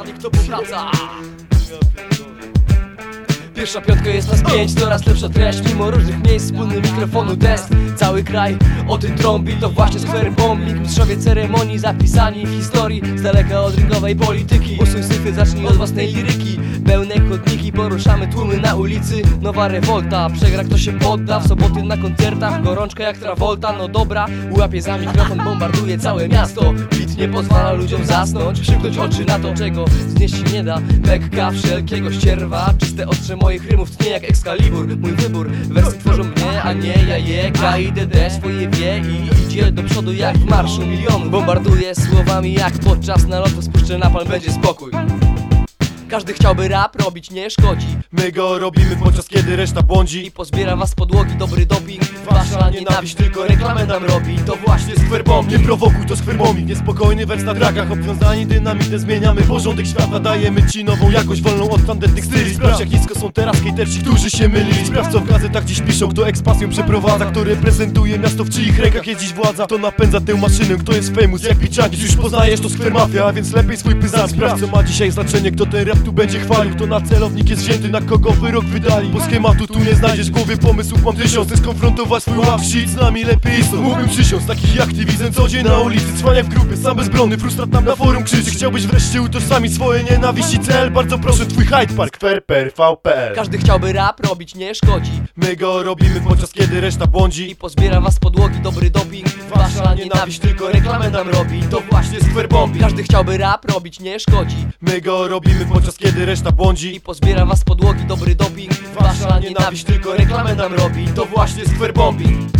Zgadnij kto powraca Pierwsza piątka jest nas pięć, coraz lepsza treść. Mimo różnych miejsc, wspólny mikrofonu test. Cały kraj o tym trąbi, to właśnie skwer bombing. Mistrzowie ceremonii zapisani w historii. Z daleka od ringowej polityki. Usuń syfy, zacznij od własnej liryki. Pełne chodniki, poruszamy tłumy na ulicy. Nowa rewolta, przegra kto się podda. W soboty na koncertach, gorączka jak Travolta. No dobra, łapie za mikrofon, bombarduje całe miasto. Beat nie pozwala ludziom zasnąć Przymknąć oczy na to, czego znieść się nie da. Lekka wszelkiego ścierwa Czyste ostrze moich rymów tnie jak Excalibur. Mój wybór, wersy tworzą mnie, a nie ja je. KIDD swoje wie i idzie do przodu jak w marszu milionu Bombarduje słowami jak podczas nalotu. Spuszczę napal, będzie spokój. Każdy chciałby rap robić, nie szkodzi. My go robimy podczas kiedy reszta I błądzi pozbiera was z podłogi dobry doping Wasza nienawiść tylko reklamę nam robi. To właśnie skwer bomb Nie prowokuj, to skwermomik Niespokojny wers na dragach Obwiązani dynamitem zmieniamy porządek świata. Dajemy ci nową jakość wolną od tandetnych styli. Sprawdź jak nisko są teraz hejterci, którzy się myli Sprawdź co w gazetach dziś piszą, kto ekspansją przeprowadza Kto reprezentuje miasto, w czyich rękach jest dziś władza. Kto napędza tę maszynę, kto jest famous jak Piczakis Już poznajesz to skwer mafia, więc lepiej swój pyzan Sprawdź co ma dzisiaj znaczenie, kto ten rap tu będzie chwalił. Kto na celownik jest wzięty, na kogo wyrok wydali. Bo schematu tu nie znajdziesz w głowie pomysłów. Mam tysiąc skonfrontować łap shit z nami lepiej są Mógłbym przysiąc, takich jak ty widzę co dzień na ulicy Cwania w grupie, sam bezbronny, frustrat nam na forum krzyczy. Chciałbyś wreszcie utożsamić swoje nienawiści cel? Bardzo proszę, twój Hyde Park, ferper.vpl Każdy chciałby rap robić, nie szkodzi. My go robimy podczas kiedy reszta I błądzi pozbiera was z podłogi dobry doping. Wasza nienawiść tylko reklamę nam robi. To właśnie skwer bombi Każdy chciałby rap robić, nie szkodzi. My go robimy podczas kiedy reszta I błądzi pozbiera was z podłogi dobry doping. Wasza nienawiść tylko reklamę nam robi. To właśnie bombi bumpy.